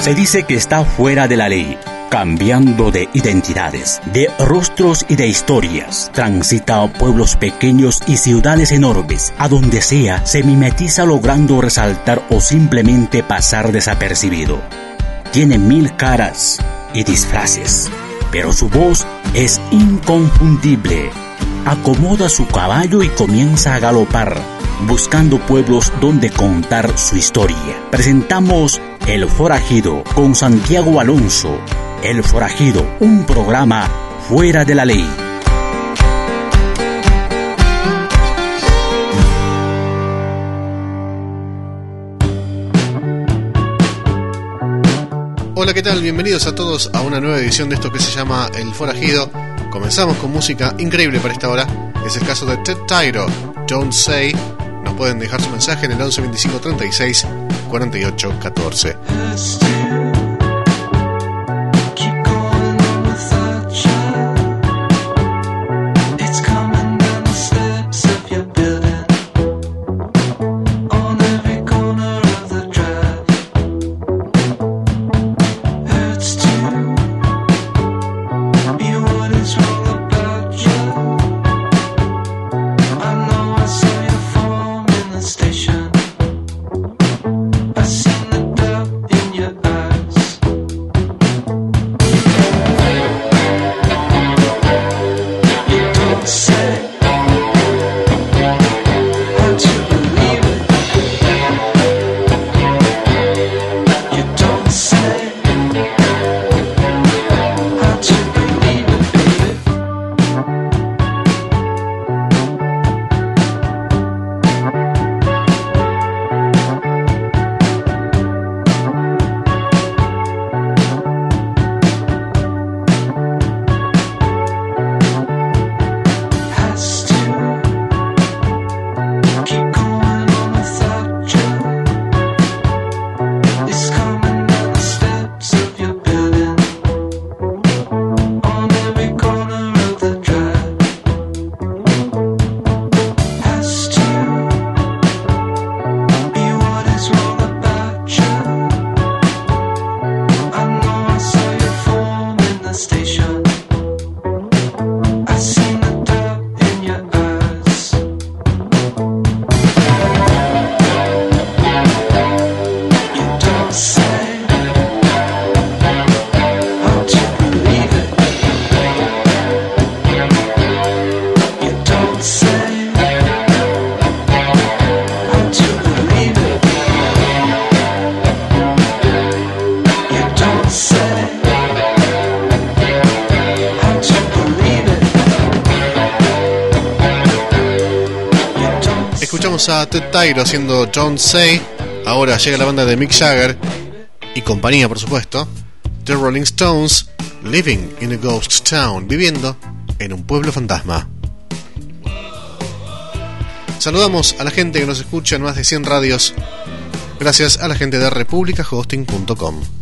Se dice que está fuera de la ley, cambiando de identidades, de rostros y de historias. Transita a pueblos pequeños y ciudades enormes. A donde sea, se mimetiza logrando resaltar o simplemente pasar desapercibido. Tiene mil caras y disfraces, pero su voz es inconfundible. Acomoda su caballo y comienza a galopar, buscando pueblos donde contar su historia. Presentamos El Forajido con Santiago Alonso, el Forajido, un programa fuera de la ley. Hola, ¿qué tal? Bienvenidos a todos a una nueva edición de esto que se llama El Forajido. Comenzamos con música increíble para esta hora. Es el caso de Ted Tyro, Don't Say. Nos pueden dejar su mensaje en el 11 25 36 48 14. a Ted Tyro haciendo Don't Say. Ahora llega la banda de Mick Jagger y compañía, por supuesto. The Rolling Stones, Living in a Ghost Town, viviendo en un pueblo fantasma. Saludamos a la gente que nos escucha en más de 100 radios, gracias a la gente de republicahosting.com.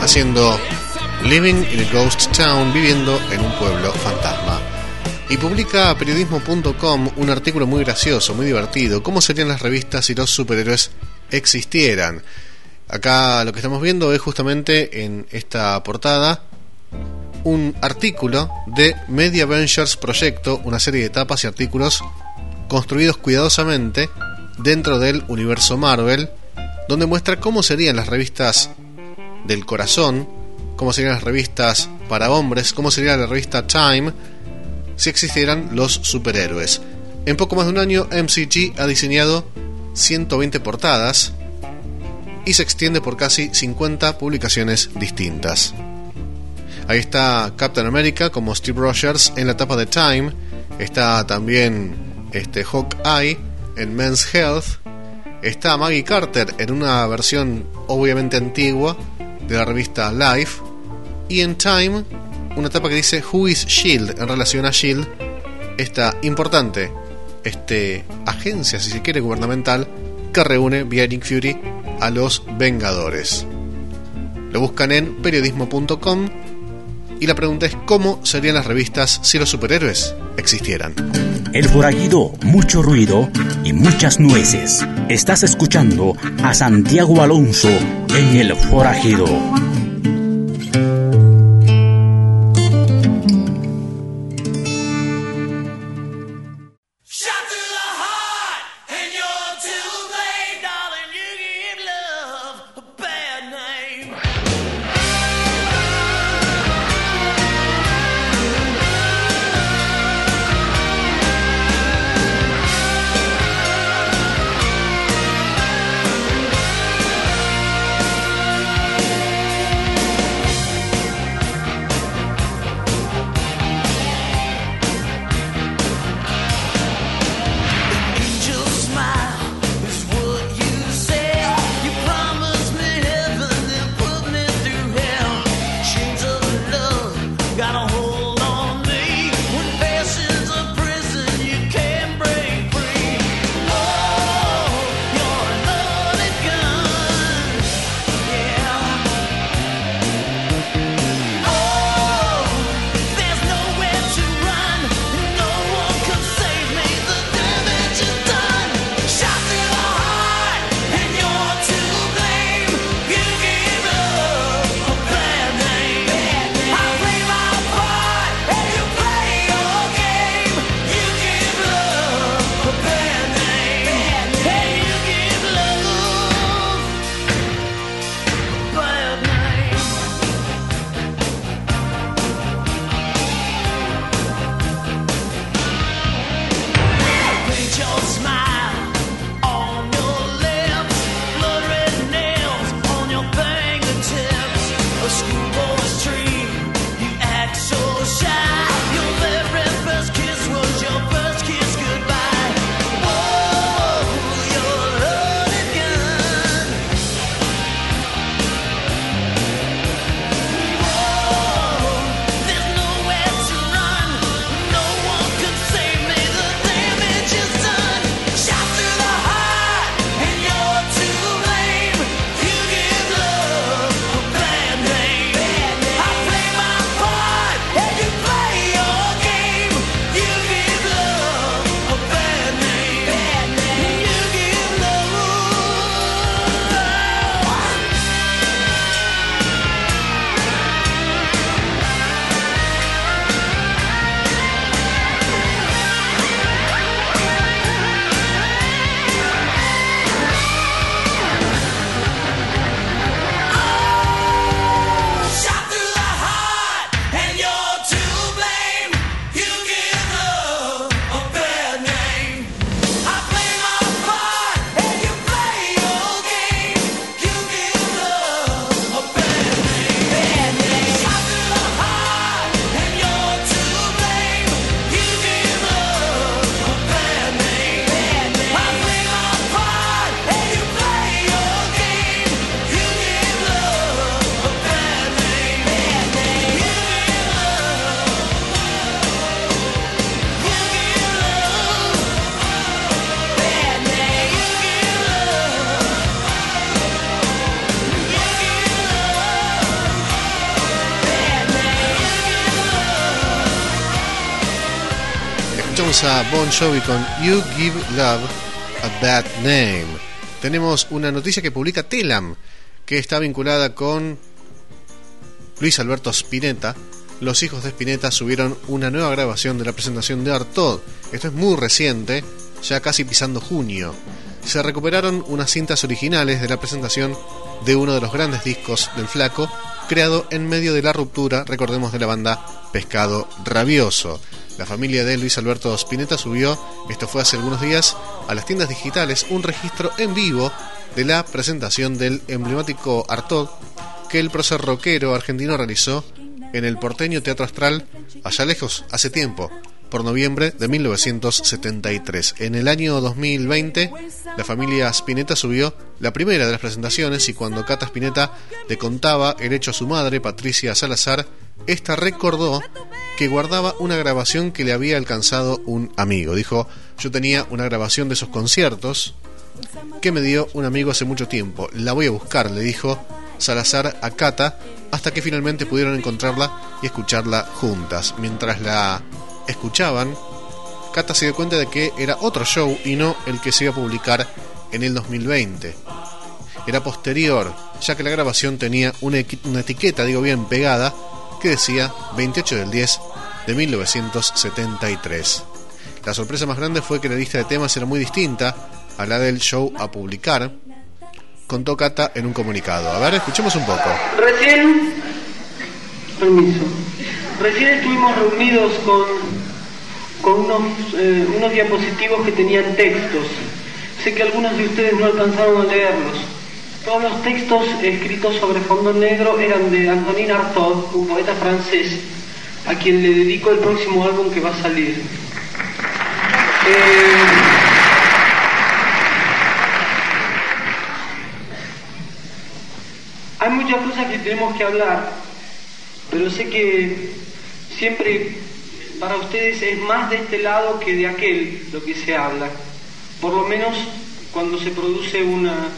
haciendo Living in a Ghost Town, viviendo en un pueblo fantasma. Y publica periodismo.com un artículo muy gracioso, muy divertido, cómo serían las revistas si los superhéroes existieran. Acá lo que estamos viendo es justamente en esta portada un artículo de Media Ventures Proyecto, una serie de etapas y artículos construidos cuidadosamente dentro del universo Marvel, donde muestra cómo serían las revistas del corazón, cómo serían las revistas para hombres, cómo sería la revista Time si existieran los superhéroes. En poco más de un año, MCG ha diseñado 120 portadas y se extiende por casi 50 publicaciones distintas. Ahí está Captain America como Steve Rogers en la etapa de Time, está también este Hawkeye en Men's Health, está Maggie Carter en una versión obviamente antigua de la revista Life, y en Time, una etapa que dice Who is Shield en relación a Shield, esta importante este, agencia, si se quiere, gubernamental que reúne vía Fury a los Vengadores. Lo buscan en periodismo.com y la pregunta es cómo serían las revistas si los superhéroes existieran. El forajido, mucho ruido y muchas nueces. Estás escuchando a Santiago Alonso en El forajido. Bon con You Give Love a Bad Name. Tenemos una noticia que publica Telam, que está vinculada con Luis Alberto Spinetta. Los hijos de Spinetta subieron una nueva grabación de la presentación de Artaud. Esto es muy reciente, ya casi pisando junio. Se recuperaron unas cintas originales de la presentación de uno de los grandes discos del Flaco, creado en medio de la ruptura, recordemos, de la banda Pescado Rabioso. La familia de Luis Alberto Spinetta subió, esto fue hace algunos días, a las tiendas digitales un registro en vivo de la presentación del emblemático Artaud que el prócer rockero argentino realizó en el porteño Teatro Astral, allá lejos, hace tiempo, por noviembre de 1973. En el año 2020, la familia Spinetta subió la primera de las presentaciones y cuando Cata Spinetta le contaba el hecho a su madre, Patricia Salazar, esta recordó que guardaba una grabación que le había alcanzado un amigo. Dijo, yo tenía una grabación de esos conciertos que me dio un amigo hace mucho tiempo. La voy a buscar, le dijo Salazar a Cata, hasta que finalmente pudieron encontrarla y escucharla juntas. Mientras la escuchaban, Cata se dio cuenta de que era otro show y no el que se iba a publicar en el 2020. Era posterior, ya que la grabación tenía una, etiqueta, digo bien, pegada, que decía 28 del 10 de 1973. La sorpresa más grande fue que la lista de temas era muy distinta a la del show a publicar, contó Cata en un comunicado. A ver, escuchemos un poco. Recién, permiso, recién estuvimos reunidos con, con unos, eh, unos diapositivos que tenían textos. Sé que algunos de ustedes no alcanzaron a leerlos. Todos los textos escritos sobre fondo negro eran de Antonin Artaud, un poeta francés, a quien le dedico el próximo álbum que va a salir. Eh, hay muchas cosas que tenemos que hablar, pero sé que siempre para ustedes es más de este lado que de aquel lo que se habla. Por lo menos cuando se produce una,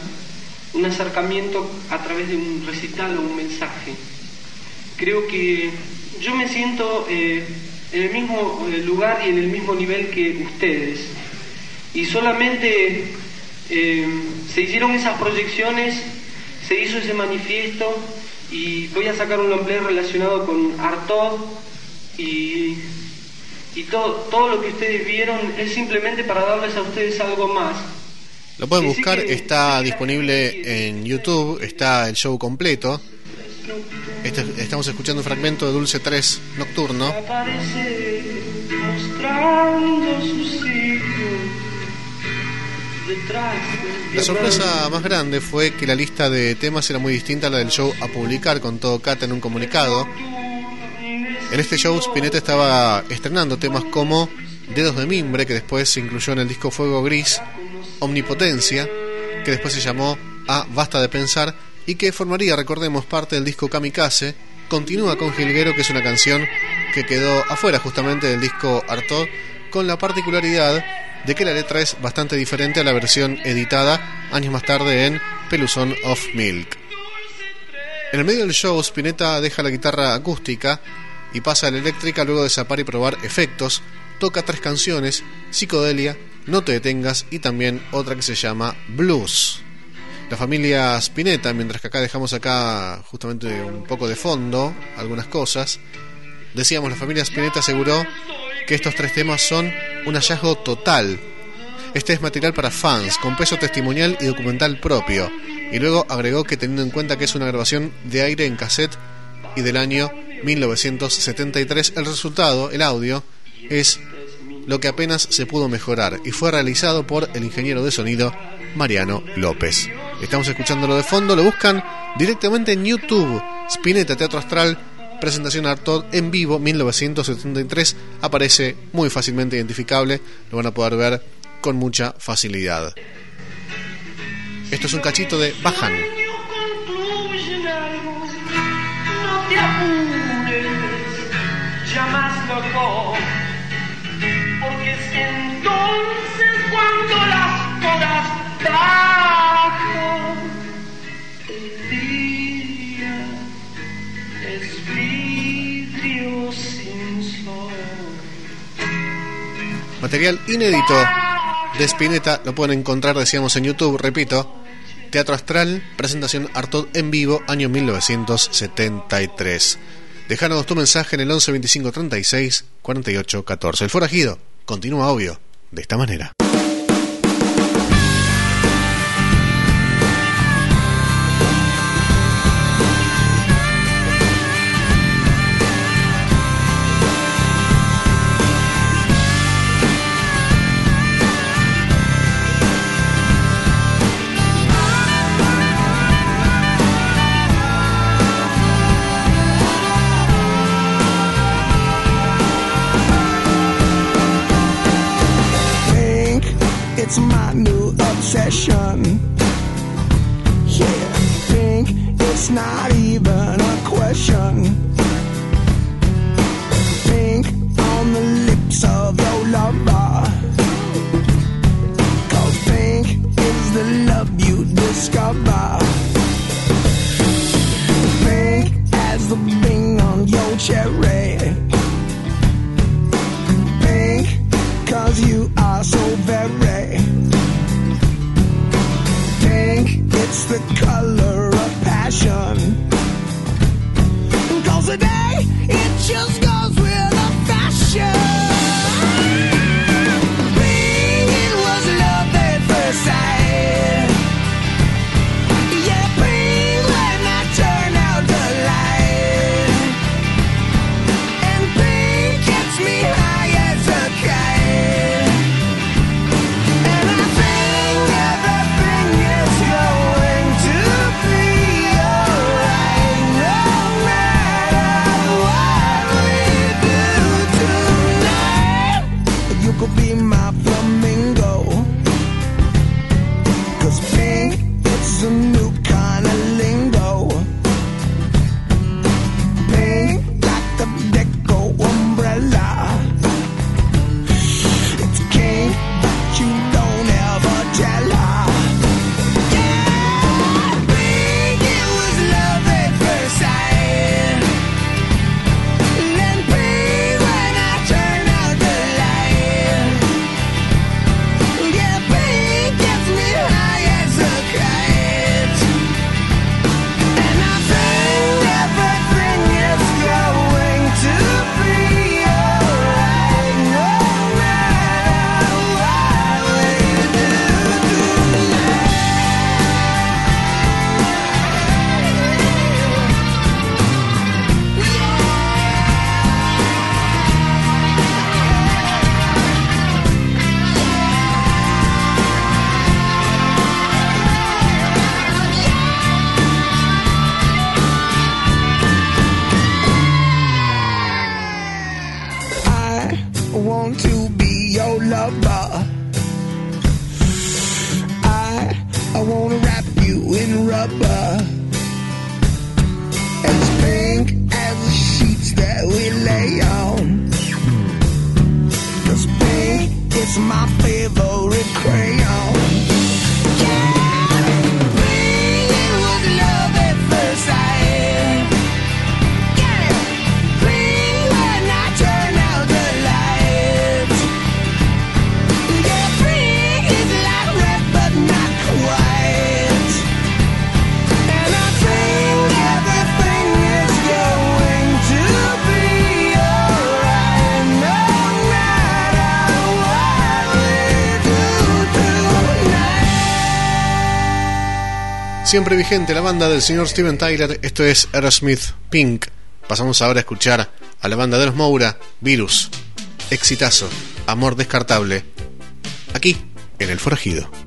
un acercamiento a través de un recital o un mensaje. Creo que yo me siento eh, en el mismo eh, lugar y en el mismo nivel que ustedes. Y solamente eh, se hicieron esas proyecciones, se hizo ese manifiesto y voy a sacar un nombre relacionado con Artaud y, y todo, todo lo que ustedes vieron es simplemente para darles a ustedes algo más lo pueden buscar, está disponible en YouTube, está el show completo. Este, estamos escuchando un fragmento de Dulce 3 Nocturno. La sorpresa más grande fue que la lista de temas era muy distinta a la del show a publicar con todo Cata en un comunicado. En este show Spinetta estaba estrenando temas como Dedos de Mimbre, que después se incluyó en el disco Fuego Gris, Omnipotencia, que después se llamó A Basta de Pensar y que formaría, recordemos, parte del disco Kamikaze. Continúa con Gilguero, que es una canción que quedó afuera justamente del disco Artaud, con la particularidad de que la letra es bastante diferente a la versión editada años más tarde en Peluzón of Milk. En el medio del show, Spinetta deja la guitarra acústica y pasa a la eléctrica luego de zapar y probar efectos, toca tres canciones, Psicodelia, no te detengas y también otra que se llama Blues. La familia Spinetta, mientras que acá dejamos acá justamente un poco de fondo algunas cosas, decíamos la familia Spinetta aseguró que estos tres temas son un hallazgo total. Este es material para fans, con peso testimonial y documental propio. Y luego agregó que teniendo en cuenta que es una grabación de aire en cassette y del año 1973, el resultado, el audio, es lo que apenas se pudo mejorar y fue realizado por el ingeniero de sonido Mariano López. Estamos escuchándolo de fondo, lo buscan directamente en YouTube, Spinetta Teatro Astral, presentación Artod en vivo 1973, aparece muy fácilmente identificable, lo van a poder ver con mucha facilidad. Esto es un cachito de Bajan. Te entonces cuando las horas bajan, el día es vidrio sin sol. Material inédito de Spinetta lo pueden encontrar, decíamos, en YouTube, repito. Teatro Astral, presentación Artaud en vivo, año 1973. Dejanos tu mensaje en el 11 25 36 48 14. El forajido continúa obvio de esta manera. My new. Siempre vigente la banda del señor Steven Tyler, esto es Aerosmith Pink. Pasamos ahora a escuchar a la banda de los Moura, Virus, Exitazo, Amor Descartable, aquí en El Forajido.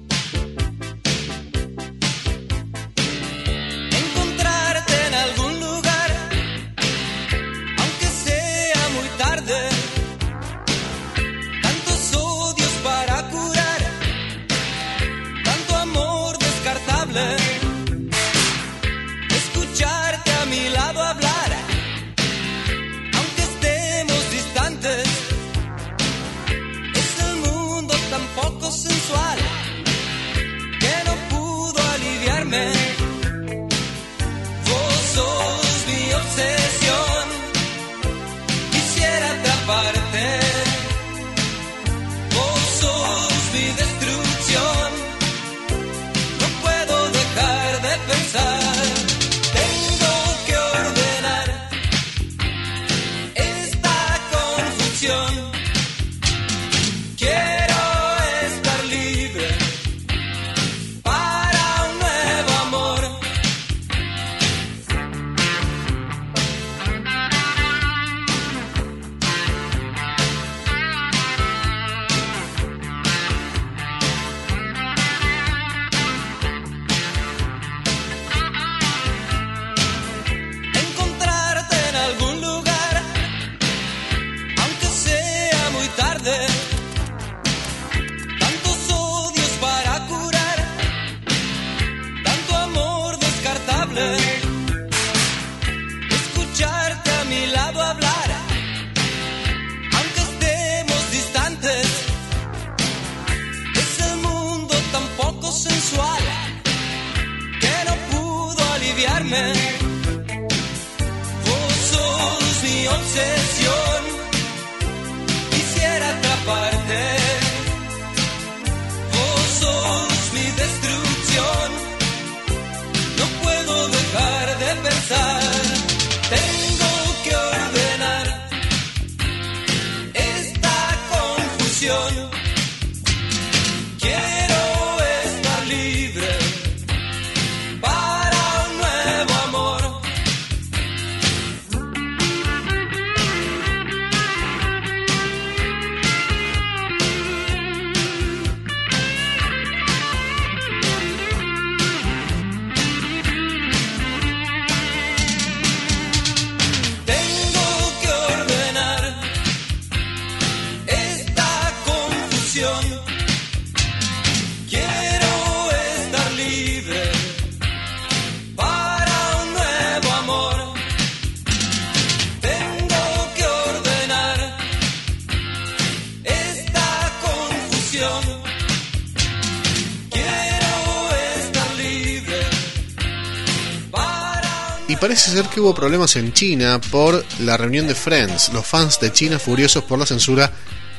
Parece ser que hubo problemas en China por la reunión de Friends. Los fans de China furiosos por la censura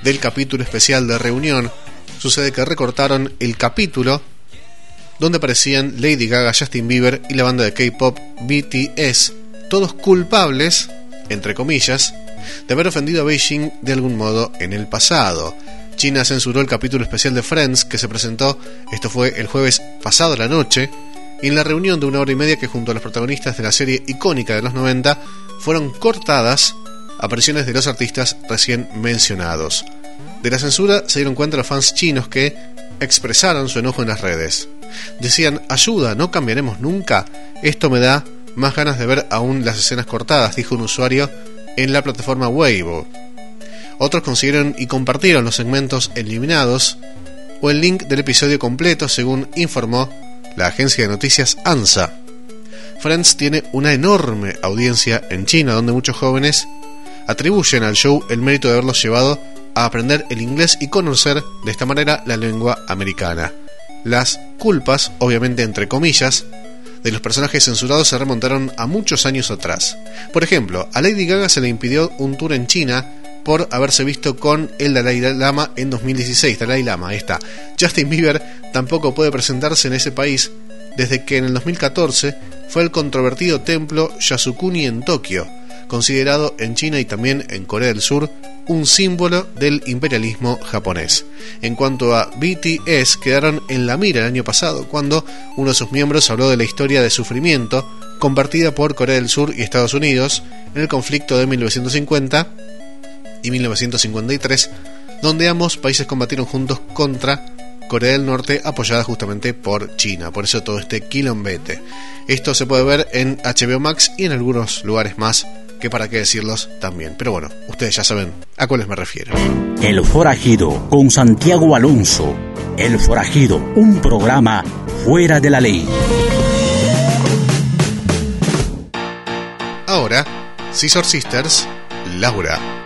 del capítulo especial de reunión. Sucede que recortaron el capítulo donde aparecían Lady Gaga, Justin Bieber y la banda de K-pop BTS, todos culpables, entre comillas, de haber ofendido a Beijing de algún modo en el pasado. China censuró el capítulo especial de Friends que se presentó, esto fue el jueves pasado la noche, en la reunión de una hora y media que junto a los protagonistas de la serie icónica de los 90 fueron cortadas apariciones de los artistas recién mencionados. De la censura se dieron cuenta los fans chinos que expresaron su enojo en las redes. Decían, ayuda, no cambiaremos nunca. Esto me da más ganas de ver aún las escenas cortadas, dijo un usuario en la plataforma Weibo. Otros consiguieron y compartieron los segmentos eliminados o el link del episodio completo, según informó la agencia de noticias ANSA. Friends tiene una enorme audiencia en China donde muchos jóvenes atribuyen al show el mérito de haberlos llevado a aprender el inglés y conocer de esta manera la lengua americana. Las culpas, obviamente entre comillas, de los personajes censurados se remontaron a muchos años atrás. Por ejemplo, a Lady Gaga se le impidió un tour en China por haberse visto con el Dalai Lama en 2016. Dalai Lama, ahí está. Justin Bieber tampoco puede presentarse en ese país desde que en el 2014 fue el controvertido templo Yasukuni en Tokio, considerado en China y también en Corea del Sur un símbolo del imperialismo japonés. En cuanto a BTS, quedaron en la mira el año pasado cuando uno de sus miembros habló de la historia de sufrimiento compartida por Corea del Sur y Estados Unidos en el conflicto de 1950 y 1953, donde ambos países combatieron juntos contra Corea del Norte, apoyada justamente por China. Por eso todo este quilombete. Esto se puede ver en HBO Max y en algunos lugares más que para qué decirlos también. Pero bueno, ustedes ya saben a cuáles me refiero. El Forajido con Santiago Alonso. El Forajido, un programa fuera de la ley. Ahora, Scissor Sisters, Laura.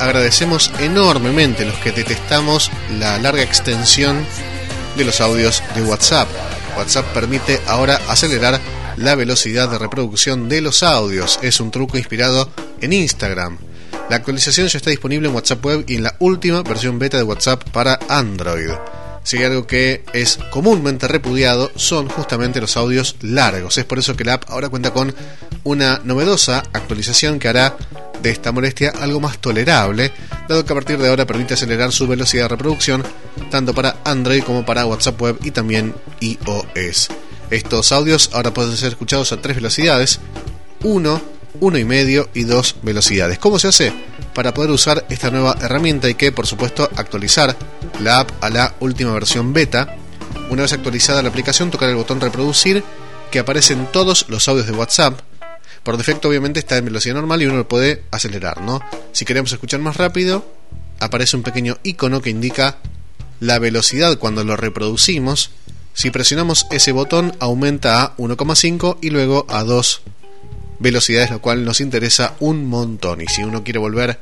Agradecemos enormemente los que detestamos la larga extensión de los audios de WhatsApp. WhatsApp permite ahora acelerar la velocidad de reproducción de los audios. Es un truco inspirado en Instagram. La actualización ya está disponible en WhatsApp Web y en la última versión beta de WhatsApp para Android. Si hay algo que es comúnmente repudiado son justamente los audios largos. Es por eso que la app ahora cuenta con una novedosa actualización que hará de esta molestia algo más tolerable, dado que a partir de ahora permite acelerar su velocidad de reproducción tanto para Android como para WhatsApp Web y también iOS. Estos audios ahora pueden ser escuchados a tres velocidades, 1, 1,5 y 2 velocidades. ¿Cómo se hace? Para poder usar esta nueva herramienta hay que, por supuesto, actualizar la app a la última versión beta. Una vez actualizada la aplicación, tocar el botón reproducir, que aparecen todos los audios de WhatsApp. Por defecto, obviamente, está en velocidad normal y uno lo puede acelerar, ¿no? Si queremos escuchar más rápido, aparece un pequeño icono que indica la velocidad cuando lo reproducimos. Si presionamos ese botón, aumenta a 1,5 y luego a 2 velocidades, lo cual nos interesa un montón. Y si uno quiere volver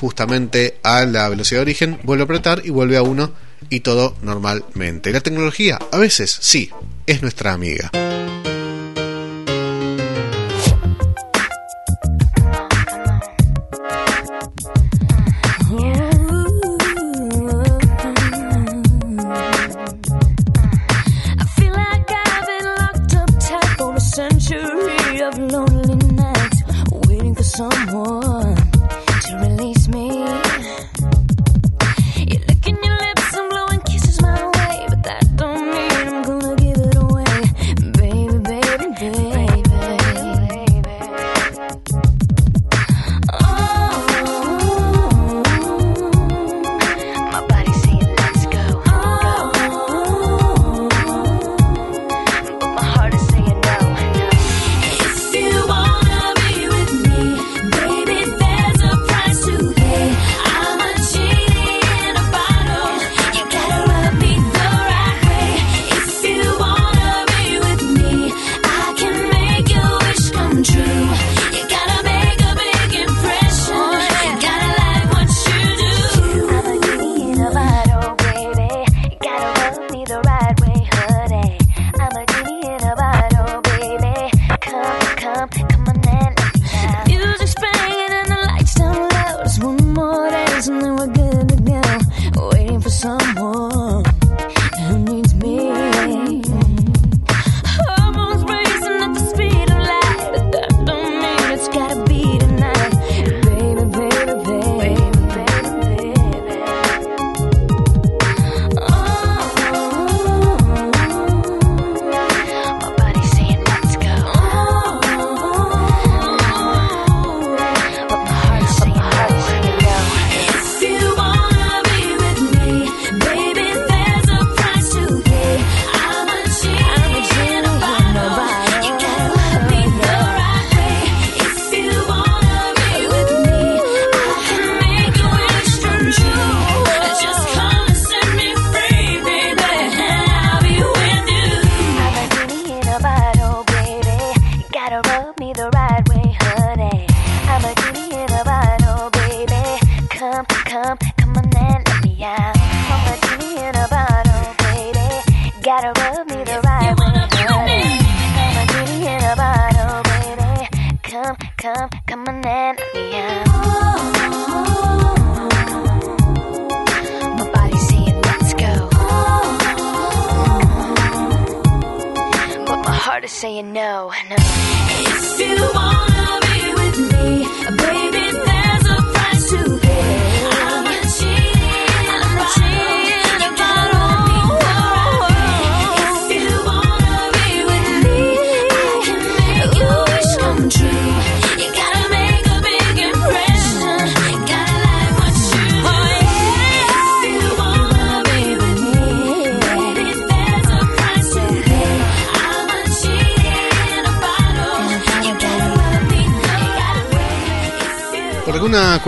justamente a la velocidad de origen, vuelve a apretar y vuelve a 1 y todo normalmente. La tecnología, a veces, sí, es nuestra amiga. some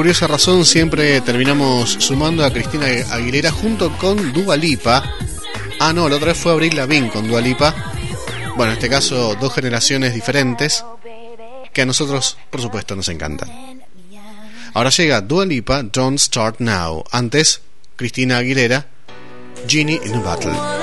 curiosa razón siempre terminamos sumando a Cristina Aguilera junto con Dua Lipa. Ah, no, la otra vez fue Abril Lavigne con Dua Lipa. Bueno, en este caso dos generaciones diferentes que a nosotros, por supuesto, nos encantan. Ahora llega Dua Lipa, Don't Start Now. Antes, Cristina Aguilera, Genie in a Battle.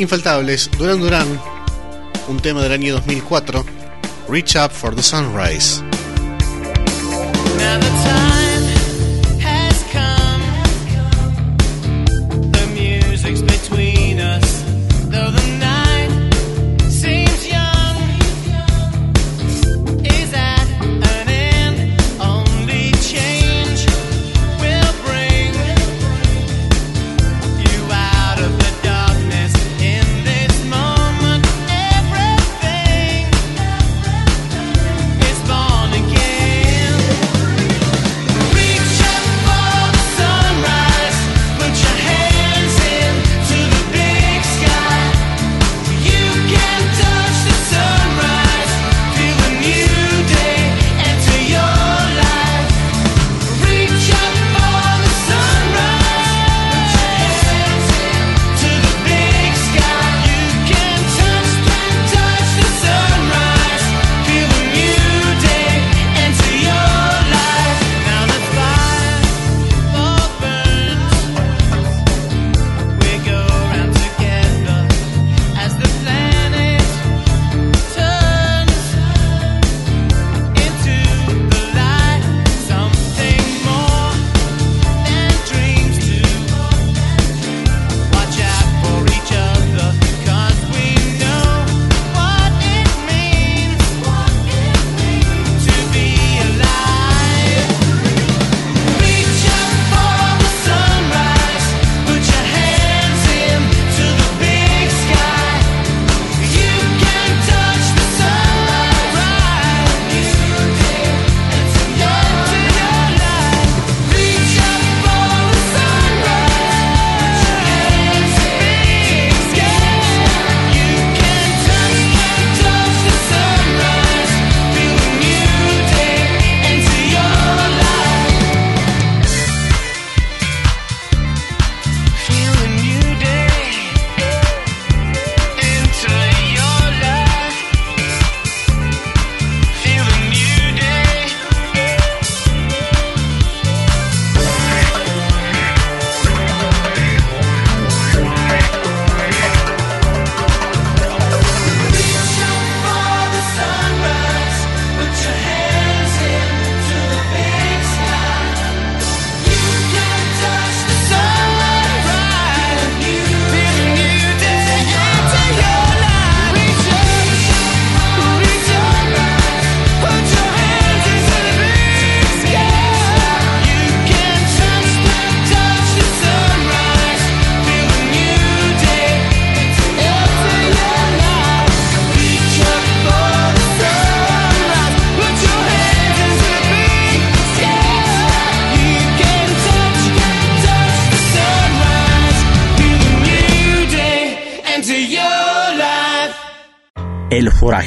Infaltables, Duran Duran, un tema del año 2004, Reach Up for the Sunrise.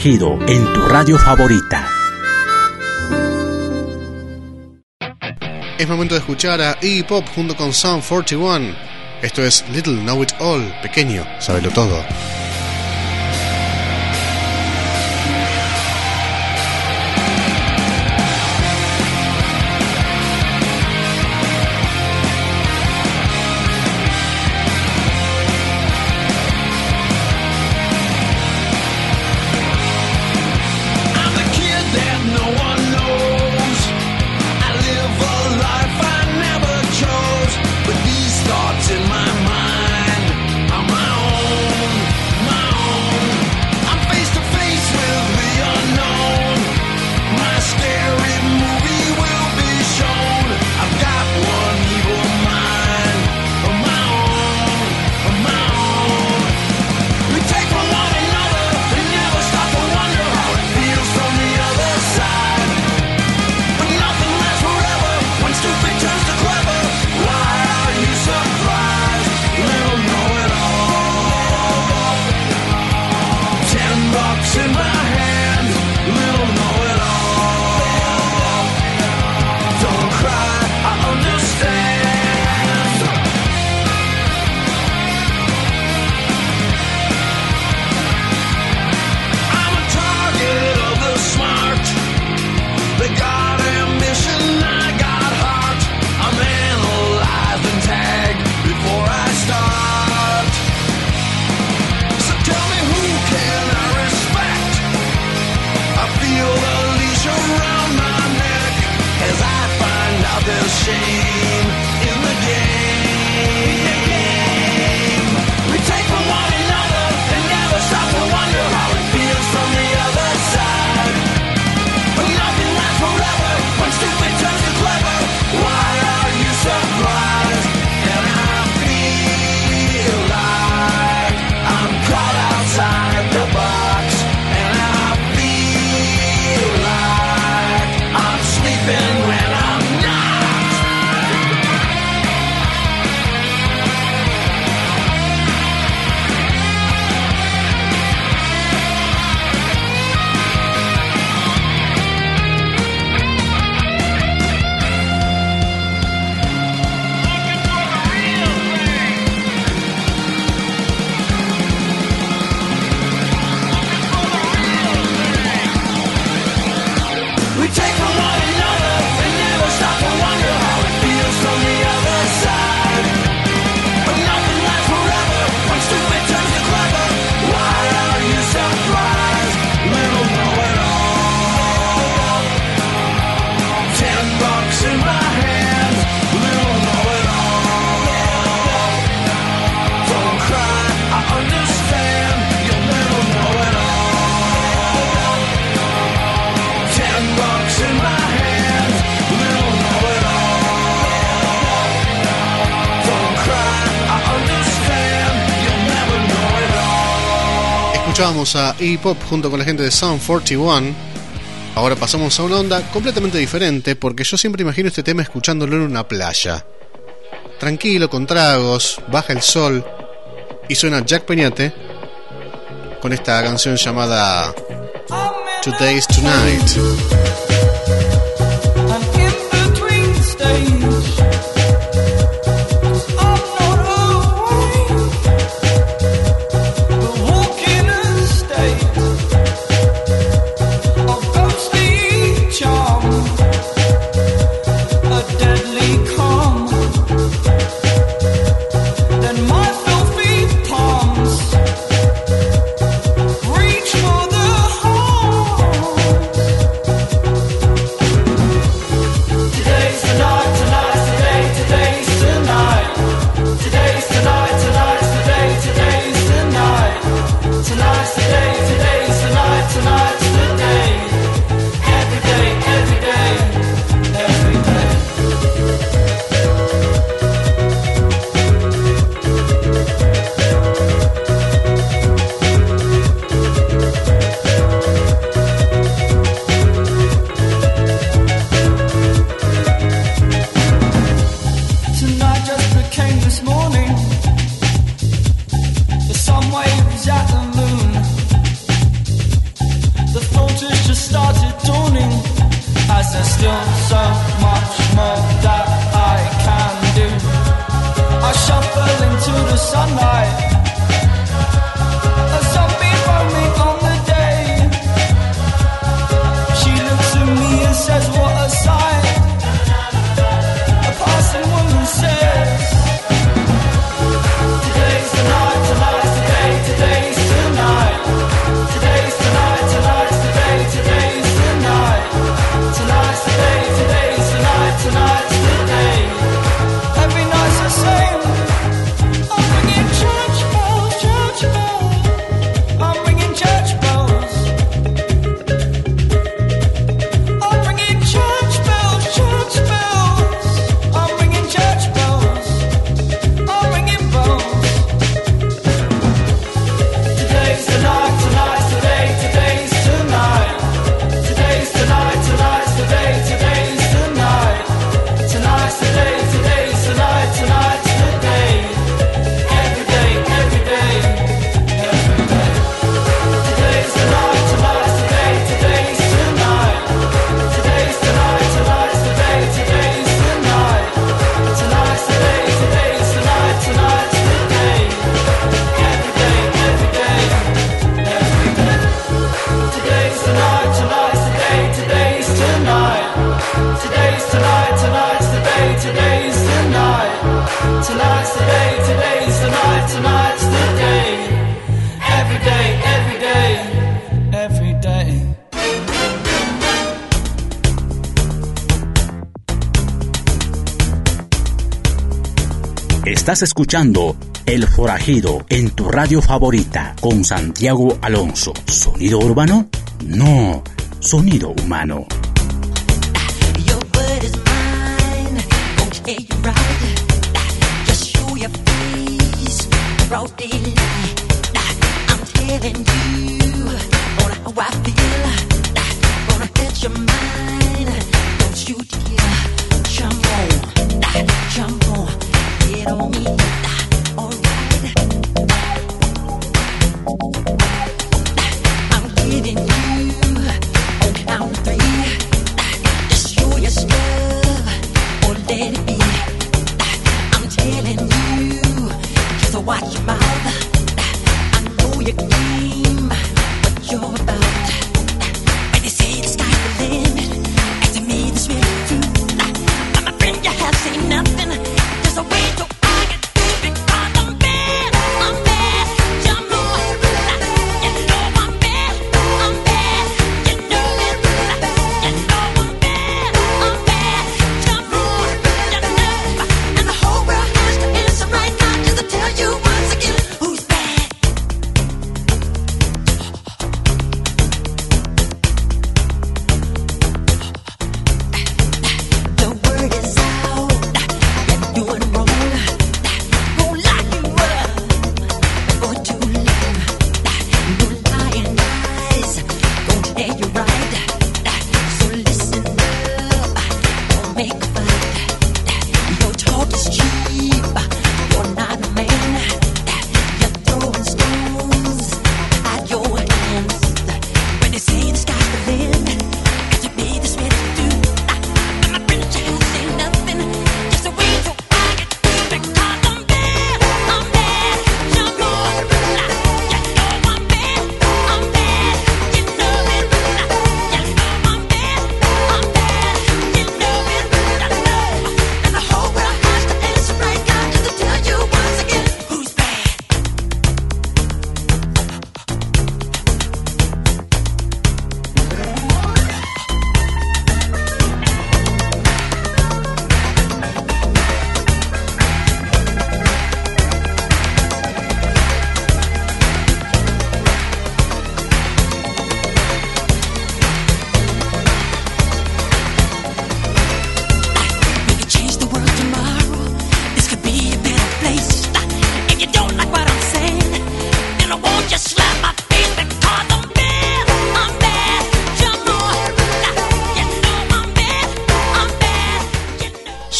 En tu radio favorita. Es momento de escuchar a Iggy Pop junto con Sound 41. Esto es Little Know It All, pequeño, sabelo todo. Escuchábamos a E-Pop junto con la gente de Sound 41. Ahora pasamos a una onda completamente diferente porque yo siempre imagino este tema escuchándolo en una playa. Tranquilo, con tragos, baja el sol y suena Jack Peñate con esta canción llamada Today's Tonight. Estás escuchando El Forajido en tu radio favorita con Santiago Alonso. ¿Sonido urbano? No, sonido humano.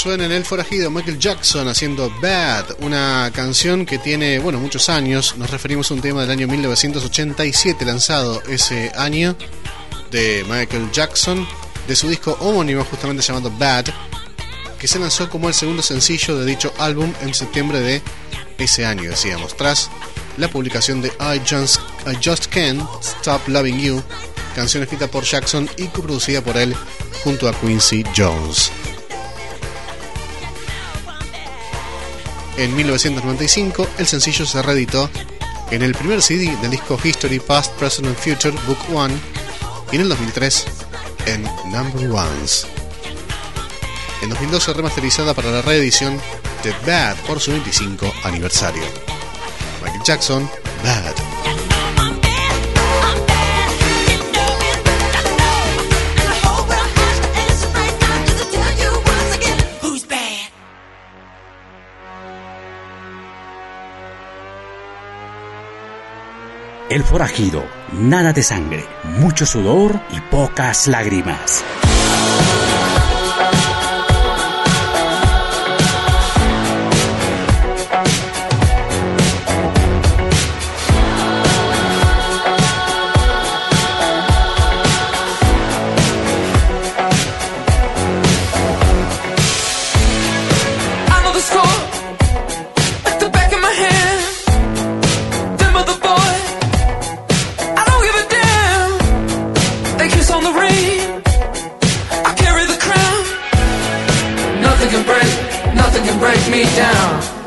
suena en el forajido Michael Jackson haciendo Bad, una canción que tiene, bueno, muchos años. Nos referimos a un tema del año 1987 lanzado ese año de Michael Jackson, de su disco homónimo justamente llamado Bad, que se lanzó como el segundo sencillo de dicho álbum en septiembre de ese año, decíamos, tras la publicación de I I Just Can't Stop Loving You, canción escrita por Jackson y coproducida por él junto a Quincy Jones. En 1995, el sencillo se reeditó en el primer CD del disco History, Past, Present and Future, Book One, y en el 2003 en Number Ones. En 2012 remasterizada para la reedición de Bad por su 25 aniversario. Michael Jackson, Bad. El forajido, nada de sangre, mucho sudor y pocas lágrimas. can break me down.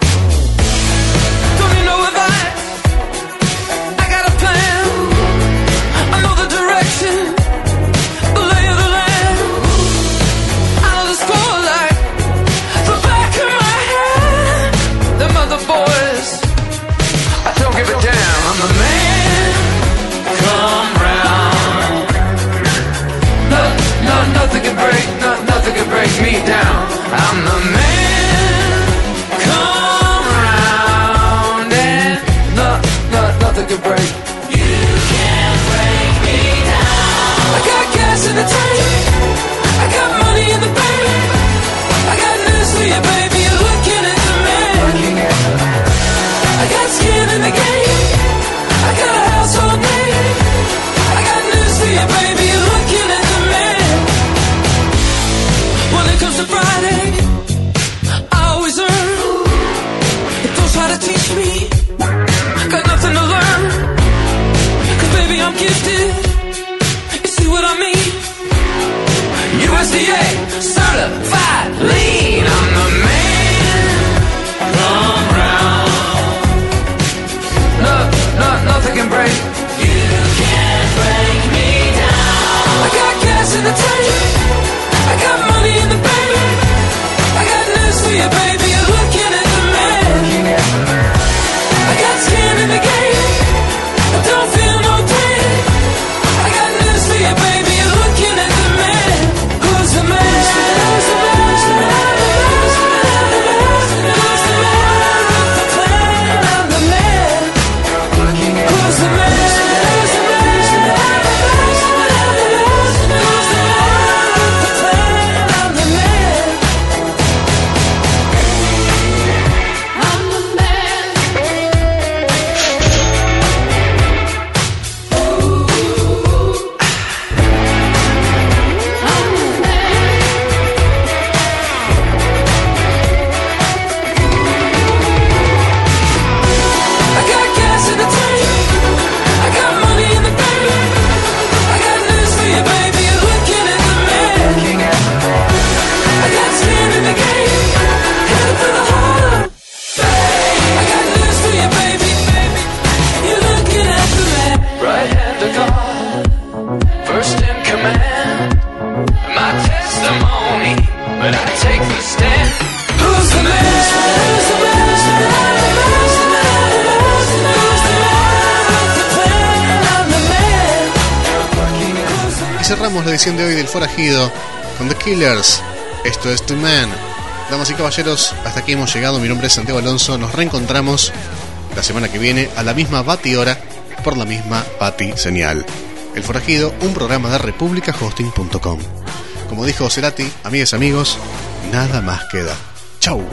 Killers. Esto es Two Man. Damas y caballeros, hasta aquí hemos llegado. Mi nombre es Santiago Alonso. Nos reencontramos la semana que viene a la misma Bati hora por la misma Bati señal. El Forajido, un programa de republicahosting.com. Como dijo Cerati, amigas amigos, nada más queda. ¡Chau!